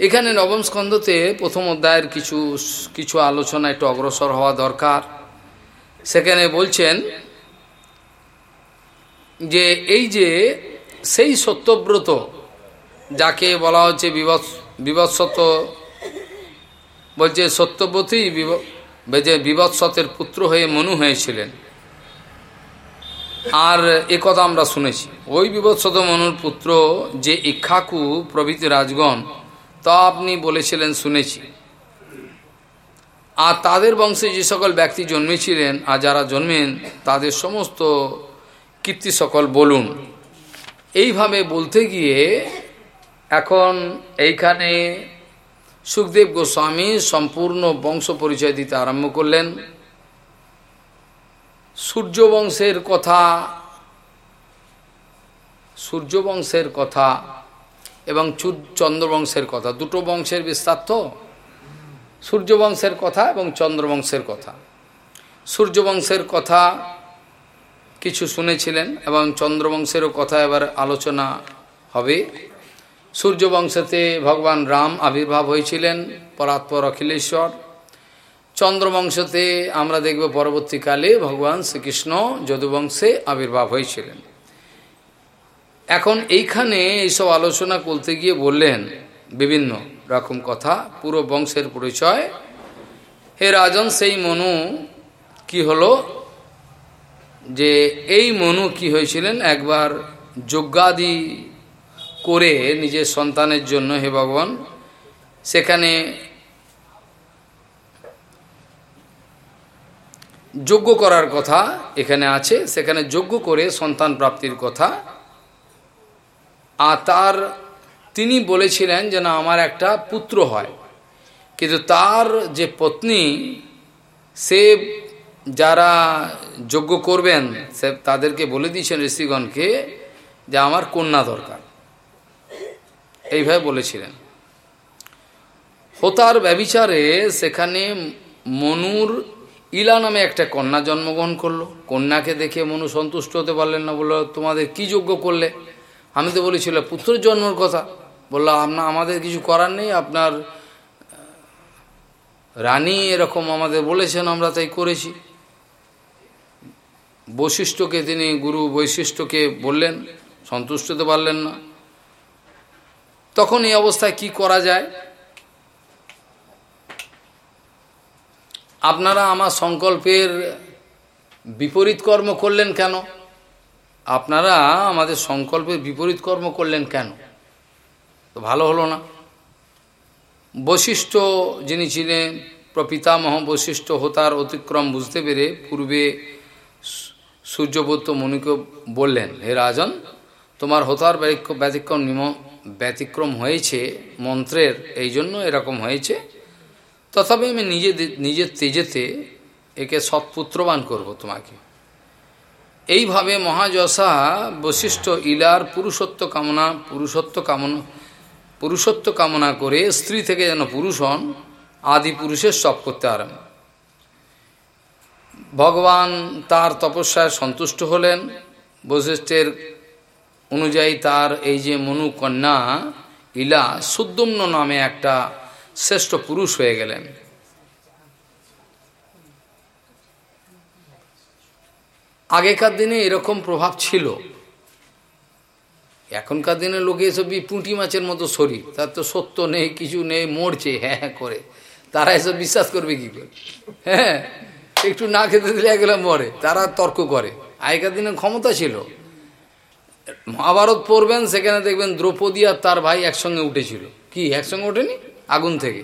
এখানে নবম স্কন্ধতে প্রথম অধ্যায়ের কিছু কিছু আলোচনা একটু অগ্রসর হওয়া দরকার। সেখানে বলছেন যে, এই যে সেই সত্যব্রত, যাকে বলা হচ্ছে বিবৎসত, বলছে সত্যব্রতী যে বিবৎসতের পুত্র হয়ে মনু হয়েছিলেন। আর এ কথা আমরা শুনেছি। ওই বিবৎসত মনুর পুত্র যে ইক্ষাকু প্রভৃতি রাজগণ তা আপনি বলেছিলেন, শুনেছি। আর তাদের বংশে যে সকল ব্যক্তি জন্মেছিলেন আর যারা জন্মেন, তাদের সমস্ত কীর্তি সকল বলুন। এইভাবে বলতে গিয়ে এখন এইখানে সুখদেব গোস্বামী সম্পূর্ণ বংশ পরিচয় দিতে আরম্ভ করলেন। সূর্যবংশের কথা সূর্যবংশের কথা এবং চন্দ্রবংশের কথা। দুটো বংশের বিস্তার তো? সূর্যবংশের কথা এবং চন্দ্রবংশের কথা। সূর্যবংশের কথা কিছু শুনেছিলেন এবং চন্দ্রবংশেরও কথা এবার আলোচনা হবে। সূর্যবংশতে ভগবান রাম আবির্ভাব হয়েছিলেন পরাৎপর অখিলেশ্বর। চন্দ্রবংশতে আমরা দেখব পরবর্তীকালে ভগবান শ্রীকৃষ্ণ যদুবংশে আবির্ভাব হয়েছিলেন। এখন এইখানে এইসব আলোচনা করতে গিয়ে বললেন বিভিন্ন রকম কথা, পুরো বংশের পরিচয়। হে রাজন, সেই মনু কি হলো? যে এই মনু কি হয়েছিলেন? একবার যজ্ঞাদি করে নিজের সন্তানের জন্য, হে ভগবান, সেখানে যজ্ঞ করার কথা এখানে আছে। সেখানে যজ্ঞ করে সন্তান প্রাপ্তির কথা। আর তার, তিনি বলেছিলেন যে, না, আমার একটা পুত্র হয়। কিন্তু তার যে পত্নী, সে যারা যোগ্য করবেন, সে তাদেরকে বলে দিয়েছেন ঋষিগণকে যে, আমার কন্যা দরকার। এইভাবে বলেছিলেন। হোতার ব্যবিচারে সেখানে মনুর ইলা নামে একটা কন্যা জন্মগ্রহণ করল। কন্যাকে দেখে মনু সন্তুষ্ট হতে পারলেন না, বলল, তোমাদের কি যোগ্য করলে? আমি তো বলেছিল, পুত্রের জন্মর কথা। বলল আপনার আমাদের কিছু করার নেই, আপনার রানী এরকম আমাদের বলেছেন, আমরা তাই করেছি। বৈশিষ্ট্যকে তিনি, গুরু বৈশিষ্ট্যকে বললেন, সন্তুষ্ট হতে পারলেন না। তখন এই অবস্থায় কি করা যায়? আপনারা আমার সংকল্পের বিপরীত কর্ম করলেন কেন? আপনারা আমাদের সংকল্পের বিপরীত কর্ম করলেন কেন? তো ভালো হলো না। বৈশিষ্ট্য যিনি ছিলেন, প্রপিতামহ বৈশিষ্ট্য হতার অতিক্রম বুঝতে পেরে পূর্বে সূর্যবত্ত মণিকে বললেন, হে রাজন, তোমার হতার ব্যতিক্রম নিম, ব্যতিক্রম হয়েছে, মন্ত্রের এই জন্য এরকম হয়েছে। তথাপি আমি নিজে নিজের তেজেতে একে সৎপুত্রবান করব তোমাকে। এইভাবে মহাযশা বৈশিষ্ট্য ইলার পুরুষত্ব কামনা পুরুষত্ব কামনা পুরুষত্ব কামনা করে স্ত্রী থেকে যেন পুরুষ হন, আদি পুরুষের সব করতে আরম্ভ। ভগবান তার তপস্যায় সন্তুষ্ট হলেন। বৈশিষ্ট্যের অনুযায়ী তার এই যে মনু কন্যা ইলা সুদ্যম্ন নামে একটা শ্রেষ্ঠ পুরুষ হয়ে গেলেন। আগেকার দিনে এরকম প্রভাব ছিল। এখনকার দিনে লোকে এসব পুঁটি মাছের মতো শরীর, তার তো সত্য নেই, কিছু নেই, মরছে হ্যাঁ হ্যাঁ করে। তারা এসব বিশ্বাস করবে কি করে? হ্যাঁ একটু না খেতে দিলে এগুলো মরে, তারা তর্ক করে। আগেকার দিনে ক্ষমতা ছিল। মহাভারত পড়বেন, সেখানে দেখবেন দ্রৌপদী আর তার ভাই একসঙ্গে উঠেছিল। কি, একসঙ্গে ওঠেনি? আগুন থেকে।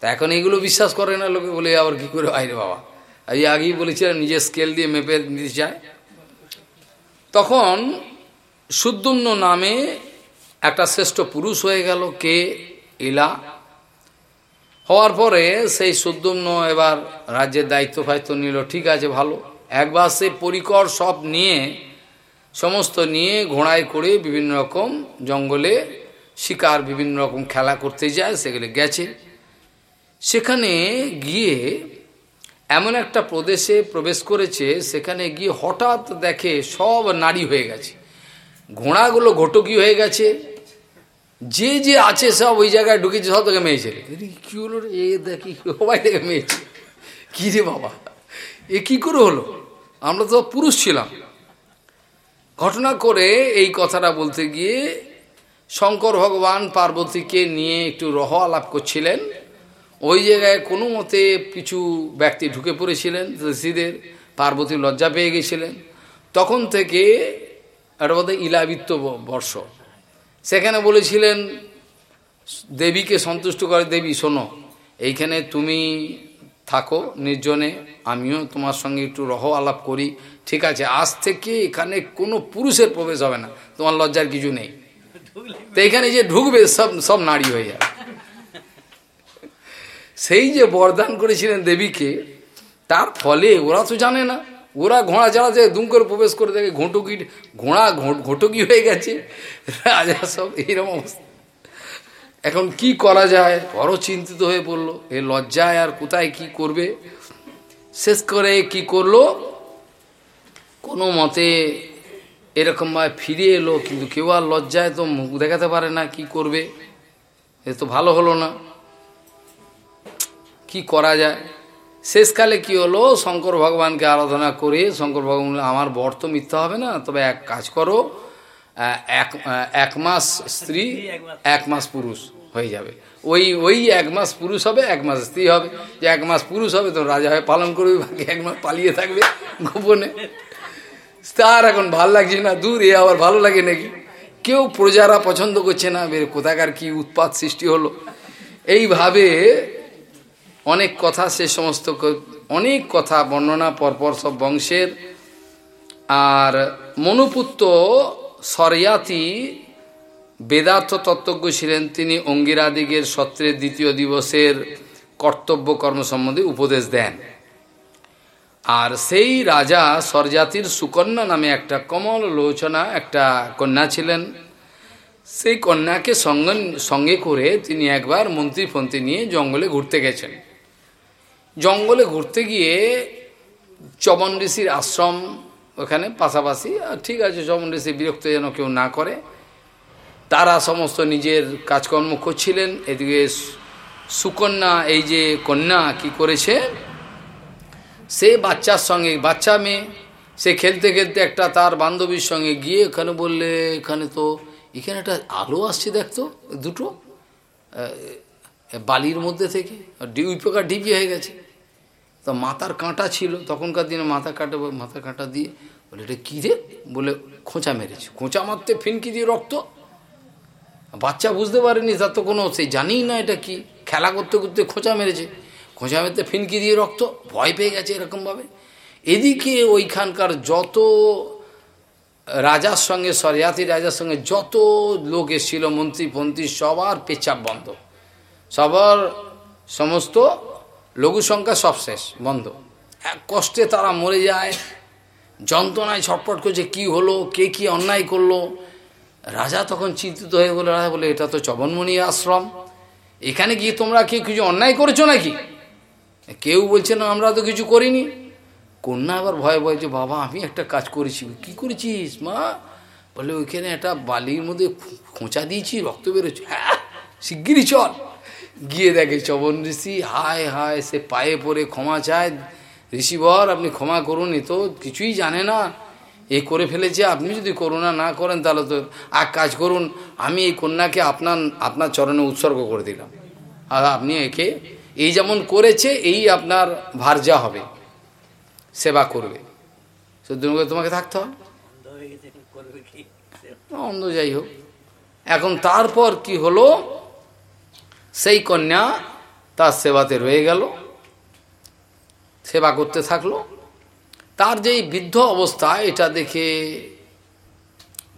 তা এখন এগুলো বিশ্বাস করে না, লোকে বলে আবার কি করে আইরে বাবা? এই আগেই বলেছিলেন নিজের স্কেল দিয়ে মেপে নিতে চায় তখন সুদ্দুম্ন নামে একটা শ্রেষ্ঠ পুরুষ হয়ে গেল, কে? ইলা। হওয়ার পরে সেই সুদ্দুম্ন এবার রাজ্যের দায়িত্ব ফায়িত্ব নিল, ঠিক আছে, ভালো। একবার সে পরিকর সব নিয়ে, সমস্ত নিয়ে ঘোড়ায় করে বিভিন্ন রকম জঙ্গলে শিকার, বিভিন্ন রকম খেলা করতে যায়, সেগুলো গেছে। সেখানে গিয়ে এমন একটা প্রদেশে প্রবেশ করেছে, সেখানে গিয়ে হঠাৎ দেখে সব নারী হয়ে গেছে। ঘোড়াগুলো ঘটকি হয়ে গেছে। যে যে আছে সব ওই জায়গায় ঢুকেছে, সব তোকে মেয়েছে কি হলো এ দেখি, সবাই থেকে মেয়েছে কি রে বাবা? এ কি করে হলো? আমরা তো পুরুষ ছিলাম। ঘটনা করে এই কথাটা বলতে গিয়ে শঙ্কর ভগবান পার্বতীকে নিয়ে একটু রহ আলাপ করছিলেন। ওই জায়গায় কোনো মতে কিছু ব্যক্তি ঢুকে পড়েছিলেন, ঋষিদের পার্বতী লজ্জা পেয়ে গেছিলেন। তখন থেকে একটা বলতে ইলাবিত্ত বর্ষ। সেখানে বলেছিলেন, দেবীকে সন্তুষ্ট করে, দেবী, শোনো, এইখানে তুমি থাকো নির্জনে, আমিও তোমার সঙ্গে একটু রহ আলাপ করি। ঠিক আছে, আজ থেকে এখানে কোনো পুরুষের প্রবেশ হবে না, তোমার লজ্জার কিছু নেই। তো এখানে যে ঢুকবে, সব সব নারী হয়ে যাবে। সেই যে বরদান করেছিলেন দেবীকে, তার ফলে ওরা তো জানে না। ওরা ঘোড়া চালাতে দুম করে প্রবেশ করে দেখে ঘোটকি, ঘোড়া ঘোটকি হয়ে গেছে। রাজা সব এইরকম অবস্থা। এখন কি করা যায়? বড় চিন্তিত হয়ে পড়ল। এ লজ্জায় আর কোথায় কি করবে? শেষ করে কি করল? কোনো মতে এরকমভাবে ফিরে এলো, কিন্তু কেউ আর লজ্জায় তো মুখ দেখাতে পারে না কি করবে। এ তো ভালো হলো না। কি করা যায়? শেষকালে কি হলো? শঙ্কর ভগবানকে আরাধনা করে শঙ্কর ভগবান আমার বর তো মিথ্যা হবে না, তবে এক কাজ করো এক এক মাস স্ত্রী, এক মাস পুরুষ হয়ে যাবে। ওই ওই এক মাস পুরুষ হবে, এক মাস স্ত্রী হবে। যে এক মাস পুরুষ হবে, তো রাজা হয়ে পালন করবে, বাকি এক মাস পালিয়ে থাকবে গোপনে। তার এখন ভালো লাগছে না, দূর, এ আবার ভালো লাগে নাকি? কেউ প্রজারা পছন্দ করছে না, বের কোথাকার কি উৎপাত সৃষ্টি হলো? এইভাবে অনেক কথা, সে সমস্ত অনেক কথা বর্ণনা পরপর সব বংশের। আর মনুপুত্র সরিয়াতি বেদার্থ তত্ত্বজ্ঞ ছিলেন। তিনি অঙ্গিরাদিগের সত্রের দ্বিতীয় দিবসের কর্তব্য কর্ম সম্বন্ধে উপদেশ দেন। আর সেই রাজা সরজাতির সুকন্যা নামে একটা কমল লোচনা, একটা কন্যা ছিলেন। সেই কন্যাকে সঙ্গে সঙ্গে করে তিনি একবার মন্ত্রী ফন্ত্রী নিয়ে জঙ্গলে ঘুরতে গেছেন। জঙ্গলে ঘুরতে গিয়ে চবন ঋষির আশ্রম ওখানে পাশাপাশি ঠিক আছে, চবন ঋষি বিরক্ত যেন কেউ না করে। তারা সমস্ত নিজের কাজকর্ম করছিলেন। এদিকে সুকন্যা, এই যে কন্যা কি করেছে, সে বাচ্চার সঙ্গে, বাচ্চা মেয়ে, সে খেলতে খেলতে একটা তার বান্ধবীর সঙ্গে গিয়ে এখানে বললে, এখানে তো, এখানে একটা আলো আসছে দেখতো দুটো বালির মধ্যে থেকে প্রকার ডিপি হয়ে গেছে। তো মাথার কাঁটা ছিল, তখনকার দিনে মাথা কাটা মাথার কাঁটা দিয়ে বলে, এটা কী রে? বলে, খোঁচা মেরেছে। খোঁচা মারতে ফিনকি দিয়ে রক্ত। বাচ্চা বুঝতে পারেনি, তার তো কোনো, সে জানি না এটা কি। খেলা করতে করতে খোঁচা মেরেছে। খোঁচা মেরতে ফিনকি দিয়ে রক্ত। ভয় পেয়ে গেছে এরকমভাবে। এদিকে ওইখানকার যত রাজার সঙ্গে, সরিয়াতি রাজার সঙ্গে যত লোক এসেছিল, মন্ত্রী, ফন্ত্রী, সবার পেচাপ বন্ধ। সবার সমস্ত লঘু সংখ্যা সব শেষ, বন্ধ। এক কষ্টে তারা মরে যায়, যন্ত্রণায় ছটপট করছে কি হলো, কে কি অন্যায় করল। রাজা তখন চিন্তিত হয়ে বলে, রাজা বলে, এটা তো চবনমণি আশ্রম। এখানে গিয়ে তোমরা কি কিছু অন্যায় করেছ নাকি? কেউ বলছে, না, আমরা তো কিছু করিনি। কন্যা আবার ভয়ে ভয় যে বাবা, আমি একটা কাজ করেছি। কি করেছিস, মা? বলে, ওইখানে একটা বালির মধ্যে খোঁচা দিয়েছি, রক্ত বেরোচ্ছে। হ্যাঁ শিগগিরই চল। গিয়ে দেখে চবন ঋষি হায় হায় সে পায়ে পড়ে ক্ষমা চায়। ঋষিবর আপনি ক্ষমা করুন এ তো কিছুই জানে না। এ করে ফেলেছে আপনি যদি করুণা না করেন তাহলে তো এক কাজ করুন আমি এই কন্যাকে আপনার আপনার চরণে উৎসর্গ করে দিলাম। আর আপনি একে এই যেমন করেছে এই আপনার ভার্যা হবে। সেবা করবে। সদ্যুন তোমাকে থাকতে হবে? অন্ধ যাই হোক। এখন তারপর কি হলো? সেই কন্যা তার সেবাতে রয়ে গেল, সেবা করতে থাকল। তার যেই বৃদ্ধ অবস্থা, এটা দেখে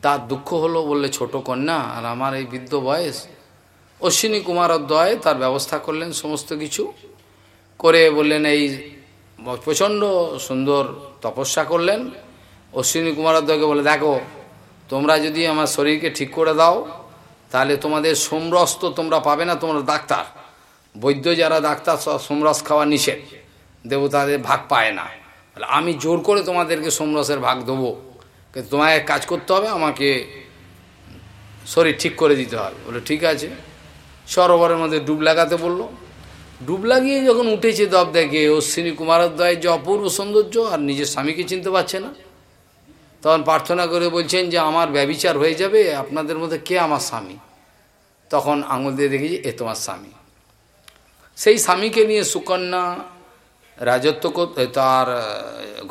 তার দুঃখ হলো, বললে, ছোট কন্যা, আর আমার এই বৃদ্ধ বয়স, অশ্বিনী কুমার কুমারোদ্বয় তার ব্যবস্থা করলেন সমস্ত কিছু করে বললেন, এই প্রচণ্ড সুন্দর তপস্যা করলেন। অশ্বিনী কুমার কুমারোদ্বয়কে বলে দেখো, তোমরা যদি আমার শরীরকে ঠিক করে দাও তাহলে তোমাদের সোমরস তো তোমরা পাবে না, তোমরা ডাক্তার। বৈদ্য যারা ডাক্তার সোমরস খাওয়া নিষেধ। দেবতাদের ভাগ পায় না। আমি জোর করে তোমাদেরকে সোমরসের ভাগ দেবো। কিন্তু তোমাকে কাজ করতে হবে, আমাকে শরীর ঠিক করে দিতে হবে। বলে, ঠিক আছে। সরোবরের মধ্যে ডুব লাগাতে বলল। ডুব লাগিয়ে যখন উঠেছে দব দেখে অশ্বিনী কুমারোদয়ের যে অপূর্ব সৌন্দর্য, আর নিজের স্বামীকে চিনতে পারছে না। তখন প্রার্থনা করে বলছেন যে আমার ব্যবিচার হয়ে যাবে, আপনাদের মধ্যে কে আমার স্বামী? তখন আঙুল দিয়ে দেখেছি এ তোমার স্বামী। সেই স্বামীকে নিয়ে সুকন্যা রাজত্ব তার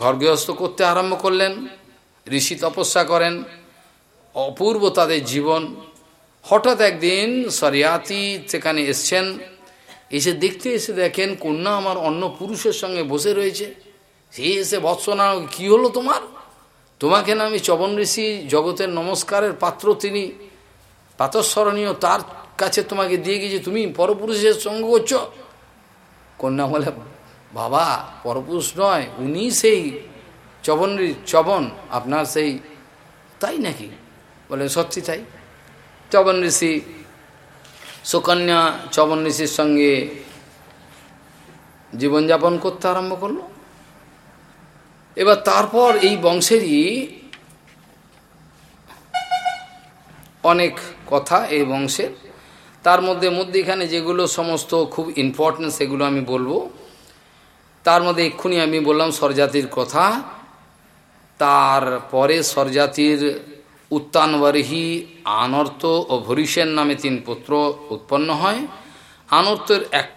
ঘর গৃহস্থ করতে আরম্ভ করলেন, ঋষি তপস্যা করেন। অপূর্ব তাদের জীবন। হঠাৎ একদিন সরিয়াতি সেখানে এসছেন, এসে দেখতে এসে দেখেন কন্যা আমার অন্য পুরুষের সঙ্গে বসে রয়েছে। সে এসে বৎসনা, কি হলো তোমার? তোমাকে না আমি চবন ঋষি জগতের নমস্কারের পাত্র, তিনি পাতস্মরণীয় তার কাছে তোমাকে দিয়ে গিয়েছে তুমি পরপুরুষের সঙ্গ করছ। কন্যা বলে, বাবা, পরপুরুষ নয়, উনি সেই চবন চবন, আপনার সেই তাই নাকি? বলে, সত্যি তাই। চবন ঋষি, সুকন্যা চবন ঋষির সঙ্গে জীবনযাপন করতে আরম্ভ করল। এবার তারপর এই বংশেরই অনেক কথা এই বংশের। তার মধ্যে মধ্যেখানে যেগুলো সমস্ত খুব ইম্পর্টেন্ট সেগুলো আমি বলব। তার মধ্যে এক্ষুনি আমি বললাম স্বরজাতির কথা। তারপরে স্বরজাতির উত্তানবরহী আনর্ত ও ভরিষের নামে তিন পুত্র উৎপন্ন হয়। আনর্তের এক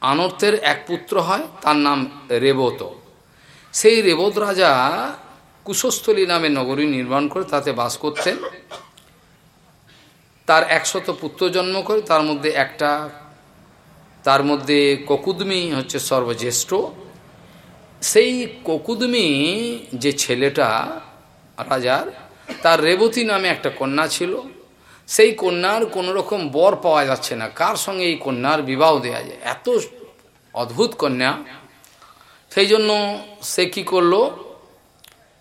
আনর্তের এক পুত্র হয়, তার নাম রেবত। সেই রেবত রাজা কুশস্থলী নামে নগরী নির্মাণ করে তাতে বাস করতেন। তার একশত পুত্র জন্ম করে, তার মধ্যে একটা, তার মধ্যে ককুদমি হচ্ছে সর্বজ্যেষ্ঠ। সেই ককুদমি যে ছেলেটা, রাজার, তার রেবতী নামে একটা কন্যা ছিল। সেই কন্যার কোনো রকম বর পাওয়া যাচ্ছে না। কার সঙ্গে এই কন্যার বিবাহ দেওয়া যায়? এত অদ্ভুত কন্যা। সেই জন্য সে কী করল?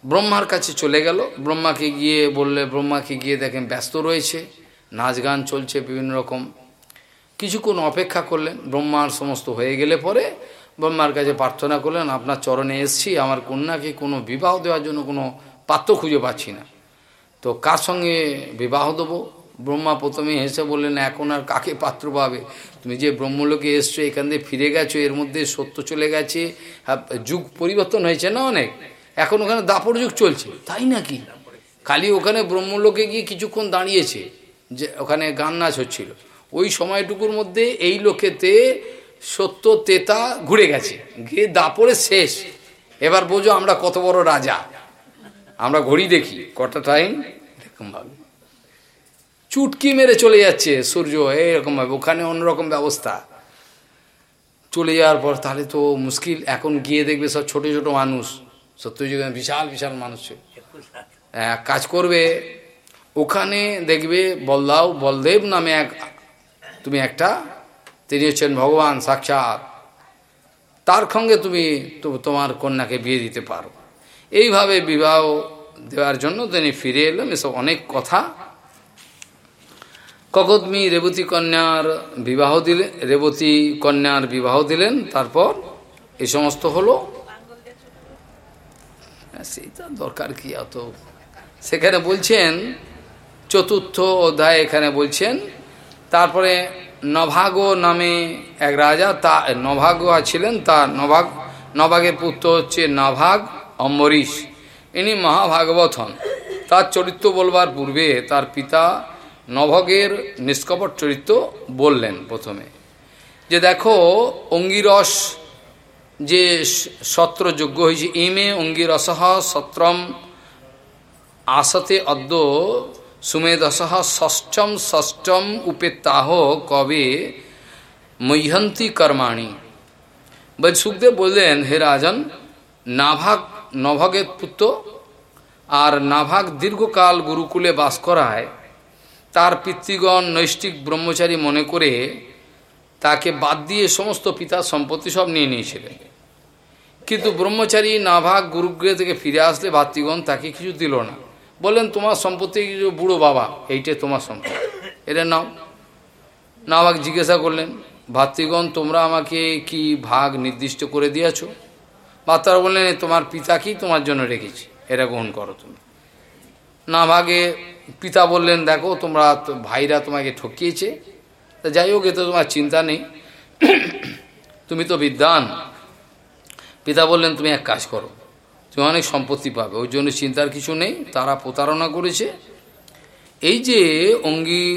ব্রহ্মার কাছে চলে গেল। ব্রহ্মাকে গিয়ে বললে, ব্রহ্মাকে গিয়ে দেখেন ব্যস্ত রয়েছে, নাচ গান চলছে বিভিন্ন রকম। কিছুক্ষণ অপেক্ষা করলেন। ব্রহ্মার সমস্ত হয়ে গেলে পরে ব্রহ্মার কাছে প্রার্থনা করলেন, আপনার চরণে এসছি, আমার কন্যাকে কোনো বিবাহ দেওয়ার জন্য কোনো পাত্র খুঁজে পাচ্ছি না। তো কার সঙ্গে বিবাহ দেবো? ব্রহ্মা প্রথমে হেসে বললেন, এখন আর কাকে পাত্র পাবে? তুমি যে ব্রহ্মলোকে এসছো, এখান দিয়ে ফিরে গেছো, এর মধ্যে সত্য চলে গেছে যুগ পরিবর্তন হয়েছে না অনেক? এখন ওখানে দাপর যুগ চলছে। তাই নাকি? খালি ওখানে ব্রহ্মলোকে গিয়ে কিছুক্ষণ দাঁড়িয়েছে, যে ওখানে গান নাচ হচ্ছিল। ওই সময়টুকুর মধ্যে এই লোকেতে সত্য তেতা ঘুরে গেছে। গিয়ে দাপরে শেষ। এবার বোঝো আমরা কত বড় রাজা। আমরা ঘড়ি দেখি, কটা টাইম এরকমভাবে চুটকি মেরে চলে যাচ্ছে, সূর্য এইরকমভাবে ওখানে অন্যরকম ব্যবস্থা। চলে যাওয়ার পর তাহলে তো মুশকিল। এখন গিয়ে দেখবে সব ছোট ছোট মানুষ। সত্যযুগে বিশাল বিশাল মানুষ এক কাজ করবে। ওখানে দেখবে বলদাও, বলদেব নামে এক, তুমি একটা তিনি হচ্ছেন ভগবান, সাক্ষাৎ। তার সঙ্গে তুমি তোমার কন্যাকে বিয়ে দিতে পারো। এইভাবে বিবাহ দেওয়ার জন্য তিনি ফিরে এলাম এসব অনেক কথা। ককদমি রেবতী কন্যার বিবাহ দিলে, রেবতী কন্যার বিবাহ দিলেন, তারপর এ সমস্ত হলো। সেইটা দরকার কি অত সেখানে বলছেন, চতুর্থ অধ্যায় এখানে বলছেন, তারপরে নভাগ নামে এক রাজা, তা নভাগ ছিলেন তা নভাগ, নভাগের পুত্র হচ্ছে নভাগ অম্বরীশ। ইনি মহাভাগবত হন। তার চরিত্র বলবার পূর্বে তার পিতা নভগের নিষ্কপট চরিত্র বললেন প্রথমে। যে দেখো, অঙ্গিরস যে সত্র যোগ্য হয়েছে ইমে অঙ্গিরসহ সত্রম আসতে অদ্য সুমেধসহ ষষ্ঠম ষষ্ঠম উপেত্তাহ কবে মহ্যন্তি কর্মাণী। বল সুখদেব বললেন, হে রাজন, নাভাগ নভগের পুত্র আর নাভাগ দীর্ঘকাল গুরুকুলে বাস করায় তার পিতৃগণ নৈষ্ঠিক ব্রহ্মচারী মনে করে তাকে বাদ দিয়ে সমস্ত পিতার সম্পত্তি সব নিয়ে নিয়েছিলেন। কিন্তু ব্রহ্মচারী নাভাগ গুরুগৃহ থেকে ফিরে আসলে ভাতৃগণ তাকে কিছু দিল না। বললেন, তোমার সম্পত্তি কিছু বুড়ো বাবা, এইটাই তোমার সম্পত্তি। এটা নাও। নাভাগ জিজ্ঞাসা করলেন, ভাতৃগণ, তোমরা আমাকে কি ভাগ নির্দিষ্ট করে দিয়েছ? ভাতারা বললেন, তোমার পিতা কি? তোমার জন্য রেখেছি। এটা গ্রহণ করো তুমি। নাভাগে পিতা বললেন, দেখো, তোমরা ভাইরা তোমাকে ঠকিয়েছে। তা যাই হোক, এতে তোমার চিন্তা নেই। তুমি তো বিদ্যান পিতা বললেন, তুমি এক কাজ করো, তুমি অনেক সম্পত্তি পাবে। ওই জন্য চিন্তার কিছু নেই, তারা প্রতারণা করেছে। এই যে অঙ্গি,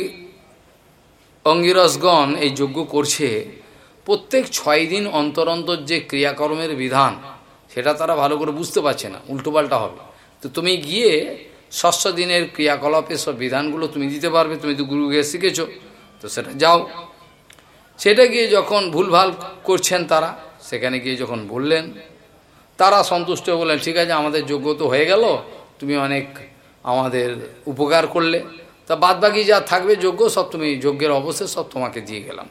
অঙ্গিরসগণ এই যজ্ঞ করছে, প্রত্যেক ছয় দিন অন্তর অন্তর যে ক্রিয়াকর্মের বিধান, সেটা তারা ভালো করে বুঝতে পারছে না, উল্টোপাল্টা হবে। তো তুমি গিয়ে ষষ্ঠ দিনের ক্রিয়াকলাপের সব বিধানগুলো তুমি দিতে পারবে, তুমি তো গুরু গিয়ে শিখেছ, তো সেটা যাও। সেটা গিয়ে যখন ভুলভাল করছেন তারা, সেখানে গিয়ে যখন বললেন, তারা সন্তুষ্ট বললেন, ঠিক আছে, আমাদের যোগ্য তো হয়ে গেল, তুমি অনেক আমাদের উপকার করলে। তা বাদবাকি যা থাকবে যোগ্য সব তুমি যজ্ঞের অবশেষ, সব তোমাকে দিয়ে গেলাম।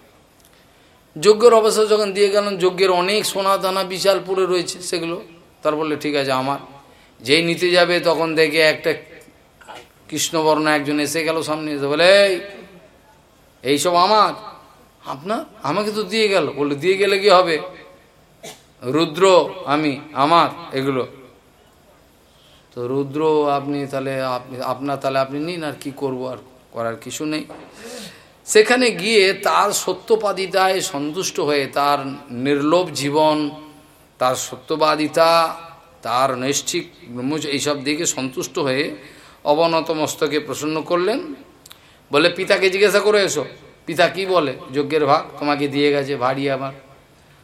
যজ্ঞের অবস্থা যখন দিয়ে গেলাম, যজ্ঞের অনেক সোনা দানা বিশাল পড়ে রয়েছে সেগুলো। তার বললে, ঠিক আছে, আমার। যেই নিতে যাবে তখন দেখে একটা কৃষ্ণবর্ণ একজন এসে গেল সামনে এসে বলে, এই এইসব আমার? আপনার? আমাকে তো দিয়ে গেল। বললে, দিয়ে গেলে কি হবে? রুদ্র, আমি, আমার, এগুলো। তো রুদ্র, আপনি তাহলে, আপনি, আপনার তাহলে আপনি নিন, আর কি করব, আর করার কিছু নেই। সেখানে গিয়ে তার সত্যবাদিতায় সন্তুষ্ট হয়ে তার নির্লোভ জীবন, তার সত্যবাদিতা, তার নৈষ্ঠিক এইসব দিকে সন্তুষ্ট হয়ে অবনত মস্তকে প্রসন্ন করলেন। বলে, পিতাকে জিজ্ঞাসা করে এসো। পিতা কি বলে? যজ্ঞের ভাগ তোমাকে দিয়ে গেছে, ভারী আমার।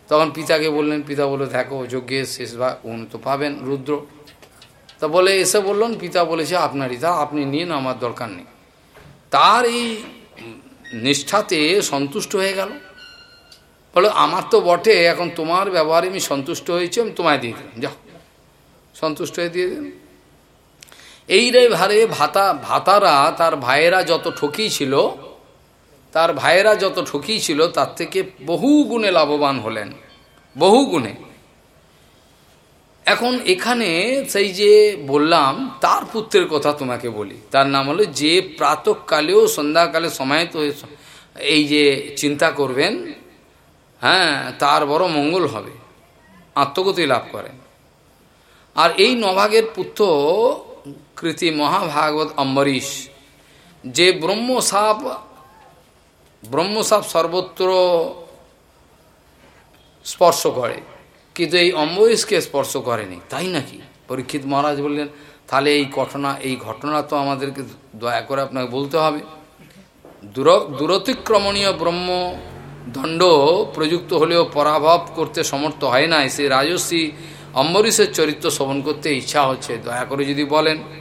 তখন পিতাকে বললেন, পিতা বলে, দেখো, যজ্ঞের শেষ ভাগ উনি তো পাবেন, রুদ্র। তা বলে, এসে বললেন, পিতা বলেছে, আপনারই তা, আপনি নিন, আমার দরকার নেই। তার এই নিষ্ঠাতে সন্তুষ্ট হয়ে গেল। বলো, আমার তো বটে, এখন তোমার ব্যবহারে আমি সন্তুষ্ট হয়েছি, আমি তোমায় দিয়ে দিলাম। যাও, সন্তুষ্ট হয়ে দিয়ে দিন এই রে ভারে ভাতা, ভাতারা, তার ভাইয়েরা যত ঠকিয়েছিল তার ভাইয়েরা যত ঠকিয়েছিল তার থেকে বহু গুণে লাভবান হলেন। বহু গুণে। এখন এখানে সেই যে বললাম, তার পুত্রের কথা তোমাকে বলি। তার নাম হলো যে প্রাতকালেও সন্ধ্যাকালে সময়ত এই যে চিন্তা করবেন হ্যাঁ তার বড় মঙ্গল হবে, আত্মগতি লাভ করেন। আর এই নভাগের পুত্র কৃতি মহাভাগবত অম্বরীশ যে ব্রহ্মসাপ ব্রহ্মসাপ সর্বত্র স্পর্শ করে কিন্তু এই অম্বরীশকে স্পর্শ করেনি, তাই নাকি? পরীক্ষিত মহারাজ বললেন, তাহলে এই ঘটনা এই ঘটনা তো আমাদেরকে দয়া করে আপনাকে বলতে হবে। দূর, দূরতিক্রমণীয় ব্রহ্ম দণ্ড প্রযুক্ত হলেও পরাভব করতে সমর্থ হয় না সে রাজস্বী অম্বরীশের চরিত্র শ্রবণ করতে ইচ্ছা হচ্ছে দয়া করে যদি বলেন